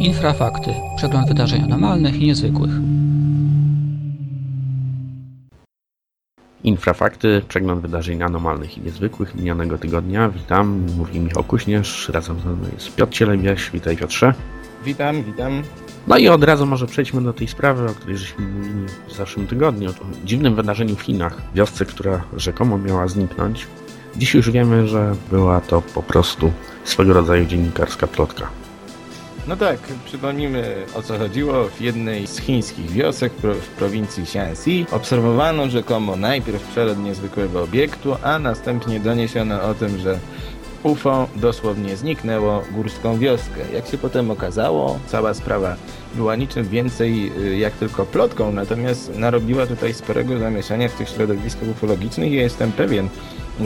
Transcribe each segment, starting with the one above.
Infrafakty. Przegląd wydarzeń anormalnych i niezwykłych. Infrafakty, przegląd wydarzeń anormalnych i niezwykłych minionego tygodnia. Witam, mówi Michał Kuśnierz, razem ze mną jest Piotr Cielebiaś. Witaj Piotrze. Witam, witam. No i od razu może przejdźmy do tej sprawy, o której żeśmy mówili w zeszłym tygodniu, o tym dziwnym wydarzeniu w Chinach, wiosce, która rzekomo miała zniknąć. Dziś już wiemy, że była to po prostu swego rodzaju dziennikarska plotka. No tak, przypomnijmy o co chodziło. W jednej z chińskich wiosek w prowincji Shaanxi obserwowano rzekomo najpierw przelot niezwykłego obiektu, a następnie doniesiono o tym, że UFO dosłownie zniknęło górską wioskę. Jak się potem okazało, cała sprawa była niczym więcej y, jak tylko plotką, natomiast narobiła tutaj sporego zamieszania w tych środowiskach ufologicznych i ja jestem pewien,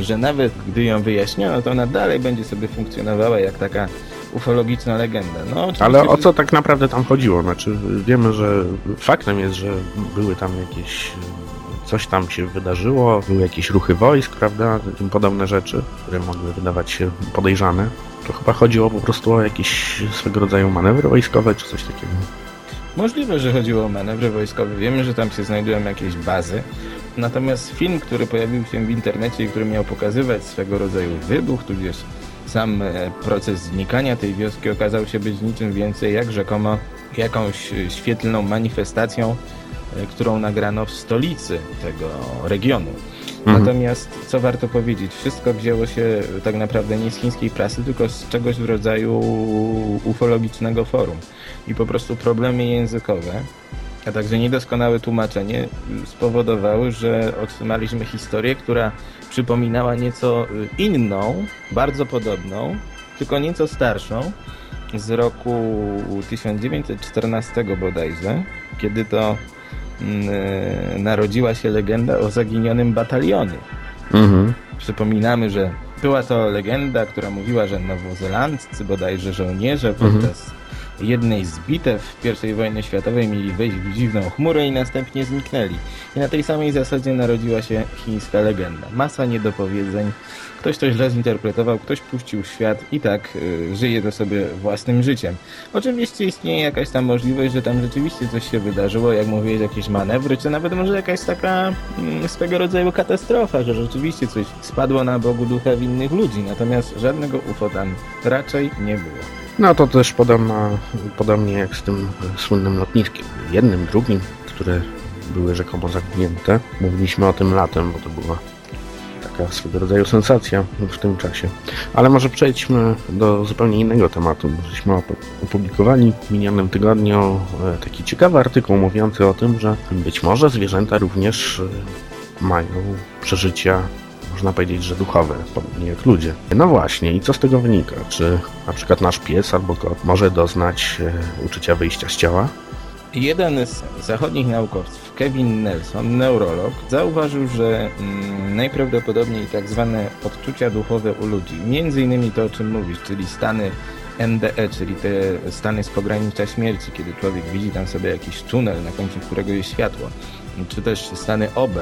że nawet gdy ją wyjaśniono, to ona dalej będzie sobie funkcjonowała jak taka ufologiczna legenda. No, Ale o co tak naprawdę tam chodziło? Znaczy, wiemy, że faktem jest, że były tam jakieś coś tam się wydarzyło, były jakieś ruchy wojsk, prawda, tym podobne rzeczy, które mogły wydawać się podejrzane. To chyba chodziło po prostu o jakieś swego rodzaju manewry wojskowe, czy coś takiego. Możliwe, że chodziło o manewry wojskowe. Wiemy, że tam się znajdują jakieś bazy. Natomiast film, który pojawił się w internecie i który miał pokazywać swego rodzaju wybuch, tudzież sam e, proces znikania tej wioski okazał się być niczym więcej jak rzekomo jakąś świetlną manifestacją E, którą nagrano w stolicy tego regionu. Mhm. Natomiast, co warto powiedzieć, wszystko wzięło się tak naprawdę nie z chińskiej prasy, tylko z czegoś w rodzaju ufologicznego forum. I po prostu problemy językowe, a także niedoskonałe tłumaczenie spowodowały, że otrzymaliśmy historię, która przypominała nieco inną, bardzo podobną, tylko nieco starszą, z roku 1914 bodajże, kiedy to e, narodziła się legenda o zaginionym batalionie. Mhm. Przypominamy, że była to legenda, która mówiła, że nowozelandcy bodajże żołnierze mhm. Jednej z bitew I wojny światowej mieli wejść w dziwną chmurę i następnie zniknęli. I na tej samej zasadzie narodziła się chińska legenda. Masa niedopowiedzeń, Ktoś to źle zinterpretował, ktoś puścił świat i tak y, żyje to sobie własnym życiem. Oczywiście istnieje jakaś tam możliwość, że tam rzeczywiście coś się wydarzyło, jak mówiłeś, jakieś manewry, czy nawet może jakaś taka y, swego rodzaju katastrofa, że rzeczywiście coś spadło na Bogu ducha winnych ludzi, natomiast żadnego UFO tam raczej nie było. No to też podobno, podobnie jak z tym słynnym lotniskiem, jednym, drugim, które były rzekomo zaginięte. Mówiliśmy o tym latem, bo to była taka swego rodzaju sensacja w tym czasie. Ale może przejdźmy do zupełnie innego tematu. Żeśmy opublikowali w minionym tygodniu e, taki ciekawy artykuł mówiący o tym, że być może zwierzęta również e, mają przeżycia można powiedzieć, że duchowe, podobnie jak ludzie. No właśnie, i co z tego wynika? Czy na przykład nasz pies albo kot może doznać e, uczucia wyjścia z ciała? Jeden z zachodnich naukowców Kevin Nelson, neurolog, zauważył, że mm, najprawdopodobniej tak zwane odczucia duchowe u ludzi, między innymi to o czym mówisz, czyli stany NDE, czyli te stany z pogranicza śmierci, kiedy człowiek widzi tam sobie jakiś tunel, na końcu którego jest światło, czy też stany OB,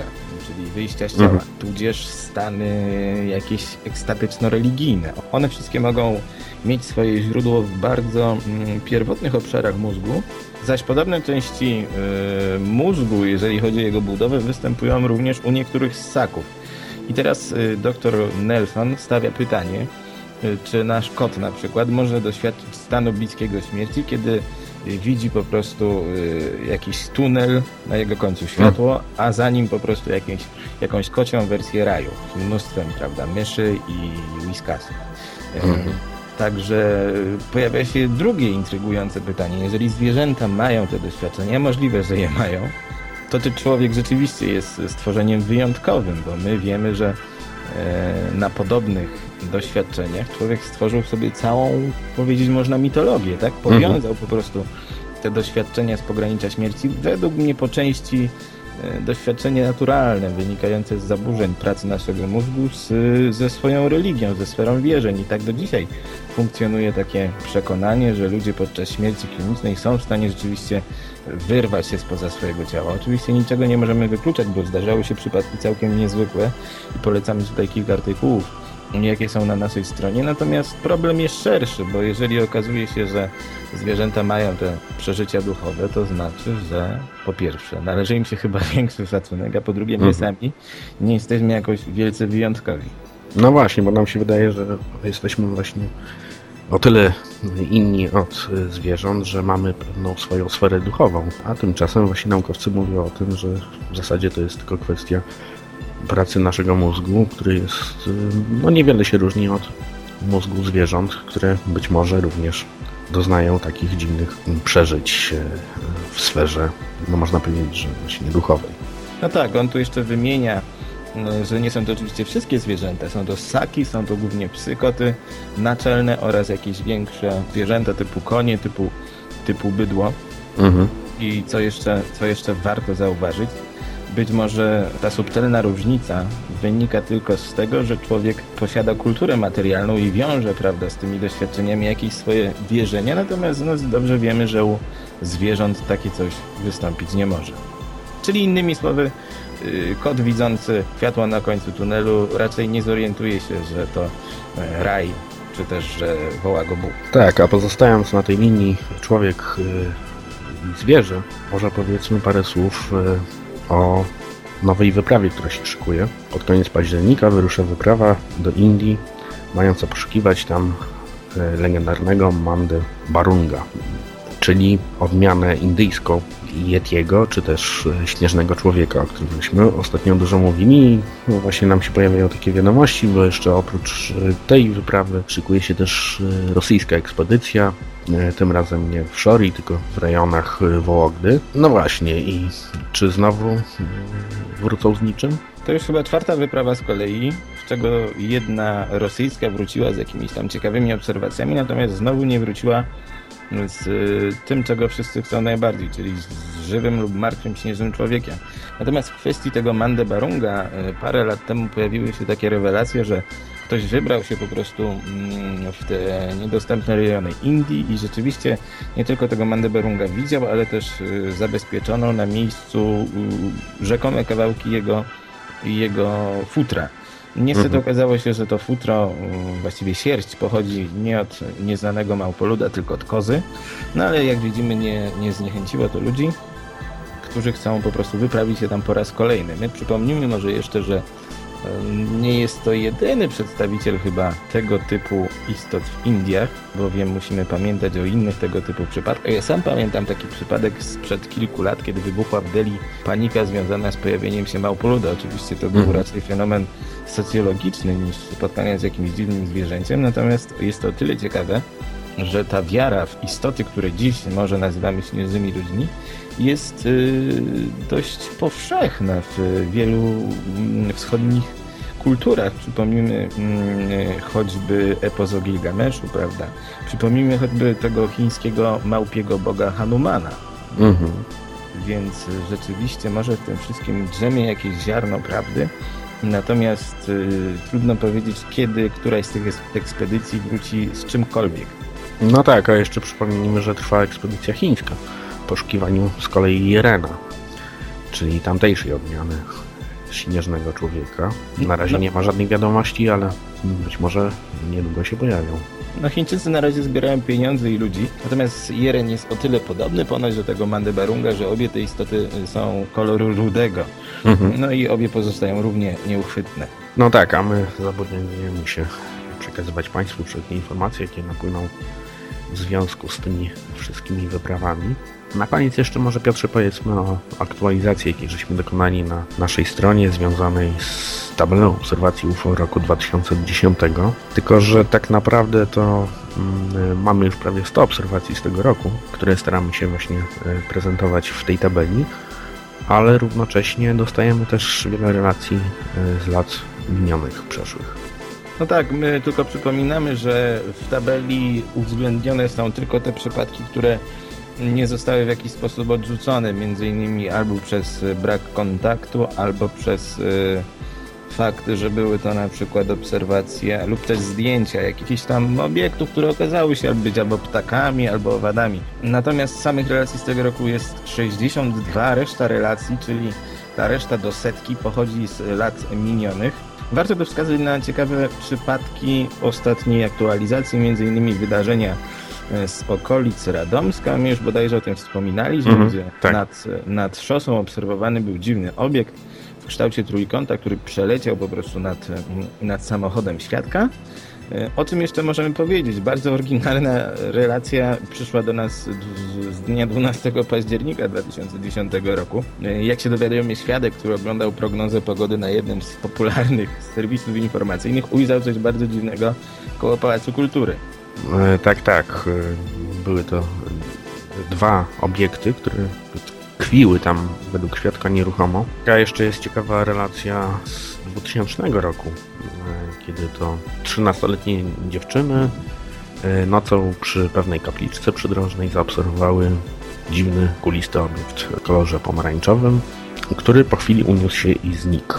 czyli wyjścia z ciała, mhm. tudzież stany jakieś ekstatyczno-religijne. One wszystkie mogą mieć swoje źródło w bardzo mm, pierwotnych obszarach mózgu, zaś podobne części y, mózgu, jeżeli chodzi o jego budowę, występują również u niektórych ssaków. I teraz y, dr Nelson stawia pytanie, y, czy nasz kot na przykład może doświadczyć stanu bliskiego śmierci, kiedy widzi po prostu jakiś tunel na jego końcu światło, a za nim po prostu jakieś, jakąś kocią wersję raju z mnóstwem prawda, myszy i whiskasów. Mhm. Także pojawia się drugie intrygujące pytanie. Jeżeli zwierzęta mają te doświadczenia, możliwe, że je mają, to czy człowiek rzeczywiście jest stworzeniem wyjątkowym, bo my wiemy, że na podobnych doświadczeniach człowiek stworzył sobie całą, powiedzieć można, mitologię, tak? Powiązał mhm. po prostu te doświadczenia z pogranicza śmierci, według mnie po części E, doświadczenie naturalne wynikające z zaburzeń pracy naszego mózgu z, ze swoją religią, ze sferą wierzeń. I tak do dzisiaj funkcjonuje takie przekonanie, że ludzie podczas śmierci klinicznej są w stanie rzeczywiście wyrwać się spoza swojego ciała. Oczywiście niczego nie możemy wykluczać, bo zdarzały się przypadki całkiem niezwykłe i polecamy tutaj kilka artykułów jakie są na naszej stronie. Natomiast problem jest szerszy, bo jeżeli okazuje się, że zwierzęta mają te przeżycia duchowe, to znaczy, że po pierwsze należy im się chyba większy szacunek, a po drugie my Mhm. sami nie jesteśmy jakoś wielce wyjątkowi. No właśnie, bo nam się wydaje, że jesteśmy właśnie o tyle inni od zwierząt, że mamy pewną swoją sferę duchową, a tymczasem właśnie naukowcy mówią o tym, że w zasadzie to jest tylko kwestia pracy naszego mózgu, który jest, y, no niewiele się różni od mózgu zwierząt, które być może również doznają takich dziwnych przeżyć y, w sferze, no można powiedzieć, że właśnie duchowej. No tak, on tu jeszcze wymienia, y, że nie są to oczywiście wszystkie zwierzęta. Są to ssaki, są to głównie psy, koty naczelne oraz jakieś większe zwierzęta typu konie, typu, typu bydło. Mhm. I co jeszcze, co jeszcze warto zauważyć, być może ta subtelna różnica wynika tylko z tego, że człowiek posiada kulturę materialną i wiąże, prawda, z tymi doświadczeniami jakieś swoje wierzenia, natomiast no, dobrze wiemy, że u zwierząt takie coś wystąpić nie może. Czyli innymi słowy, yy, kot widzący światło na końcu tunelu raczej nie zorientuje się, że to e, raj, czy też, że woła go Bóg. Tak, a pozostając na tej linii człowiek y, i zwierzę, może powiedzmy parę słów y, o nowej wyprawie, która się szykuje. Pod koniec października wyrusza wyprawa do Indii, mająca poszukiwać tam y, legendarnego Mandy Barunga, czyli odmianę indyjską Yetiego, czy też y, śnieżnego człowieka, o którym myśmy ostatnio dużo mówili. No właśnie nam się pojawiają takie wiadomości, bo jeszcze oprócz y, tej wyprawy szykuje się też y, rosyjska ekspedycja, tym razem nie w Szori, tylko w rejonach Wołogdy. No właśnie, i czy znowu wrócą z niczym? To już chyba czwarta wyprawa z kolei, z czego jedna rosyjska wróciła z jakimiś tam ciekawymi obserwacjami, natomiast znowu nie wróciła z y, tym, czego wszyscy chcą najbardziej, czyli z żywym lub martwym śnieżnym człowiekiem. Natomiast w kwestii tego Mande Barunga y, parę lat temu pojawiły się takie rewelacje, że ktoś wybrał się po prostu mm, w te niedostępne rejony Indii i rzeczywiście nie tylko tego Mande Barunga widział, ale też y, zabezpieczono na miejscu rzekome kawałki jego jego futra. Niestety Mhm. okazało się, że to futro, właściwie sierść, pochodzi nie od nieznanego małpoluda, tylko od kozy. No ale jak widzimy, nie, nie zniechęciło to ludzi, którzy chcą po prostu wyprawić się tam po raz kolejny. My przypomnijmy może jeszcze, że nie jest to jedyny przedstawiciel chyba tego typu istot w Indiach, bowiem musimy pamiętać o innych tego typu przypadkach. Ja sam pamiętam taki przypadek sprzed kilku lat, kiedy wybuchła w Delhi panika związana z pojawieniem się małpoluda. Oczywiście to był Mhm. raczej fenomen socjologiczny niż spotkanie z jakimś dziwnym zwierzęciem, natomiast jest to o tyle ciekawe, że ta wiara w istoty, które dziś może nazywamy śnieżnymi ludźmi, jest y, dość powszechna w wielu mm, wschodnich kulturach. Przypomnijmy mm, choćby epos o Gilgameszu, prawda? Przypomnijmy choćby tego chińskiego małpiego boga Hanumana. Mhm. Więc rzeczywiście może w tym wszystkim drzemie jakieś ziarno prawdy. Natomiast y, trudno powiedzieć, kiedy któraś z tych ekspedycji wróci z czymkolwiek. No tak, a jeszcze przypomnijmy, że trwa ekspedycja chińska w poszukiwaniu z kolei Jerena, czyli tamtejszej odmiany śnieżnego człowieka. Na razie No. nie ma żadnych wiadomości, ale być może niedługo się pojawią. No Chińczycy na razie zbierają pieniądze i ludzi, natomiast Jeren jest o tyle podobny ponoć do tego Mandebarunga, że obie te istoty y, są koloru rudego. Mhm. No i obie pozostają równie nieuchwytne. No tak, a my zobowiązujemy się przekazywać Państwu wszelkie informacje, jakie napłyną w związku z tymi wszystkimi wyprawami. Na koniec jeszcze może Piotrze powiedzmy o aktualizacji, jakiej żeśmy dokonali na naszej stronie związanej z tabelą obserwacji UFO roku 2010. Tylko, że tak naprawdę to mm, mamy już prawie 100 obserwacji z tego roku, które staramy się właśnie e, prezentować w tej tabeli ale równocześnie dostajemy też wiele relacji e, z lat minionych, przeszłych. No tak, my tylko przypominamy, że w tabeli uwzględnione są tylko te przypadki, które nie zostały w jakiś sposób odrzucone, między innymi albo przez y, brak kontaktu, albo przez y, fakt, że były to na przykład obserwacje lub też zdjęcia jakichś tam obiektów, które okazały się być albo ptakami, albo owadami. Natomiast samych relacji z tego roku jest 62, reszta relacji, czyli ta reszta do setki pochodzi z lat minionych. Warto też wskazać na ciekawe przypadki ostatniej aktualizacji, innymi wydarzenia e, z okolic Radomska. My już bodajże o tym wspominaliśmy, Mhm, gdzie tak. nad, nad szosą obserwowany był dziwny obiekt w kształcie trójkąta, który przeleciał po prostu nad, nad samochodem świadka. E, O czym jeszcze możemy powiedzieć? Bardzo oryginalna relacja przyszła do nas z dnia 12 października 2010 roku. E, Jak się dowiadujemy, świadek, który oglądał prognozę pogody na jednym z popularnych serwisów informacyjnych, ujrzał coś bardzo dziwnego koło Pałacu Kultury. E, Tak, tak. e, Były to dwa obiekty, które tkwiły tam według świadka nieruchomo. A jeszcze jest ciekawa relacja z 2000 roku, e, kiedy to 13-letnie dziewczyny nocą przy pewnej kapliczce przydrożnej zaobserwowały dziwny, kulisty obiekt w kolorze pomarańczowym, który po chwili uniósł się i znikł.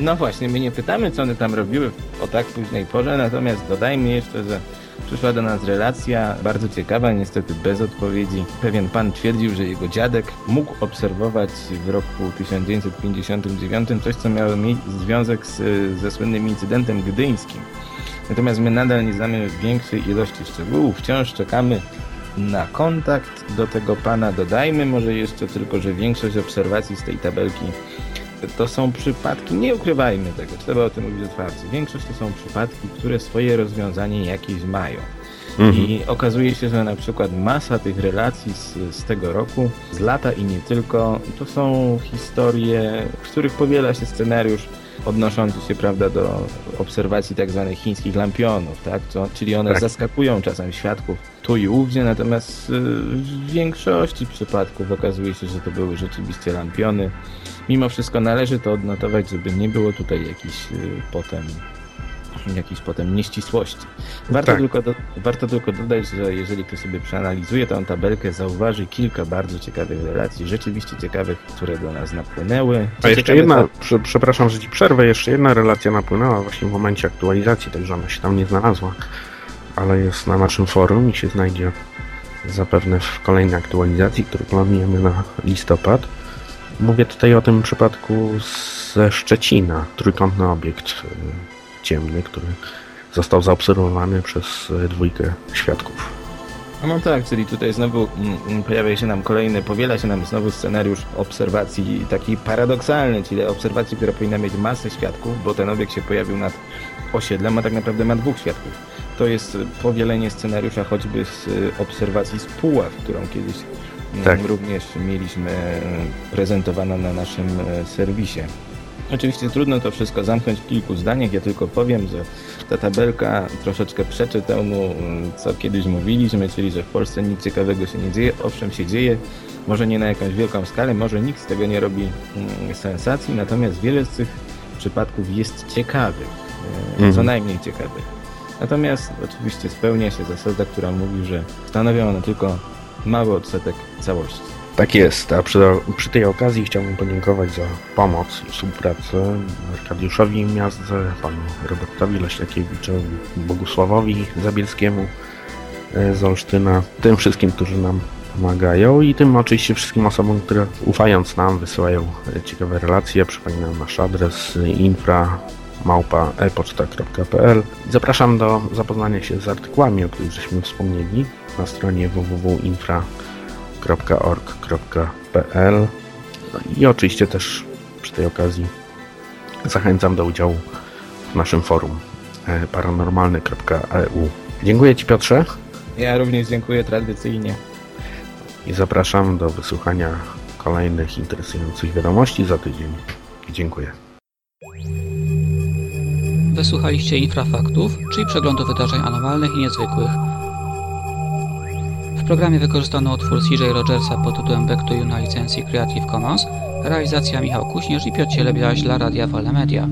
No właśnie, my nie pytamy, co one tam robiły o tak późnej porze, natomiast dodajmy jeszcze, że przyszła do nas relacja bardzo ciekawa, niestety bez odpowiedzi. Pewien pan twierdził, że jego dziadek mógł obserwować w roku 1959 coś, co miało związek z, ze słynnym incydentem gdyńskim. Natomiast my nadal nie znamy większej ilości szczegółów, wciąż czekamy na kontakt do tego pana. Dodajmy może jeszcze tylko, że większość obserwacji z tej tabelki to są przypadki, nie ukrywajmy tego, trzeba o tym mówić otwarcie. Większość to są przypadki, które swoje rozwiązanie jakieś mają. I okazuje się, że na przykład masa tych relacji z, z tego roku, z lata i nie tylko, to są historie, w których powiela się scenariusz odnoszący się prawda, do obserwacji tak zwanych chińskich lampionów, tak? Co, czyli one Tak. zaskakują czasem świadków tu i ówdzie, natomiast y, w większości przypadków okazuje się, że to były rzeczywiście lampiony. Mimo wszystko należy to odnotować, żeby nie było tutaj jakichś y, potem jakiejś potem nieścisłości. Warto, Tak. tylko do, warto tylko dodać, że jeżeli ktoś sobie przeanalizuje tą tabelkę, zauważy kilka bardzo ciekawych relacji, rzeczywiście ciekawych, które do nas napłynęły. A jeszcze jedna, fak- prze, przepraszam, że ci przerwę, jeszcze jedna relacja napłynęła właśnie w momencie aktualizacji, także ona się tam nie znalazła, ale jest na naszym forum i się znajdzie zapewne w kolejnej aktualizacji, którą planujemy na listopad. Mówię tutaj o tym przypadku ze Szczecina, trójkątny obiekt e, ciemny, który został zaobserwowany przez e, dwójkę świadków. No tak, czyli tutaj znowu mm, mm, pojawia się nam kolejny, powiela się nam znowu scenariusz obserwacji taki paradoksalny, czyli obserwacji, która powinna mieć masę świadków, bo ten obiekt się pojawił nad osiedlem, a tak naprawdę ma dwóch świadków. To jest y, powielenie scenariusza choćby z y, obserwacji z Puław, którą kiedyś Tak. również mieliśmy y, prezentowaną na naszym y, serwisie. Oczywiście trudno to wszystko zamknąć w kilku zdaniach, ja tylko powiem, że ta tabelka troszeczkę przeczy temu, mm, co kiedyś mówiliśmy, czyli że w Polsce nic ciekawego się nie dzieje. Owszem, się dzieje, może nie na jakąś wielką skalę, może nikt z tego nie robi mm, sensacji, natomiast wiele z tych przypadków jest ciekawych, e, co Mhm. najmniej ciekawych. Natomiast oczywiście spełnia się zasada, która mówi, że stanowią one tylko mały odsetek całości. Tak jest, a przy, przy tej okazji chciałbym podziękować za pomoc i współpracę Arkadiuszowi Miazdze, panu Robertowi Leśniakiewiczowi, Bogusławowi Zabielskiemu e, z Olsztyna, tym wszystkim, którzy nam pomagają i tym oczywiście wszystkim osobom, które ufając nam wysyłają e, ciekawe relacje. Przypominam nasz adres infra małpa epoczta.pl. Zapraszam do zapoznania się z artykułami, o których żeśmy wspomnieli na stronie www.infra.pl www.org.pl no i oczywiście też przy tej okazji zachęcam do udziału w naszym forum e, paranormalny.eu. Dziękuję Ci Piotrze Ja również dziękuję tradycyjnie. i zapraszam do wysłuchania kolejnych interesujących wiadomości za tydzień. Dziękuję. Wysłuchaliście Infrafaktów, czyli przeglądu wydarzeń anormalnych i niezwykłych. W programie wykorzystano utwór CJ Rogersa pod tytułem Back to You na licencji Creative Commons, realizacja Michał Kuśnierz i Piotr Cielebiaś dla Radia Wolne Media.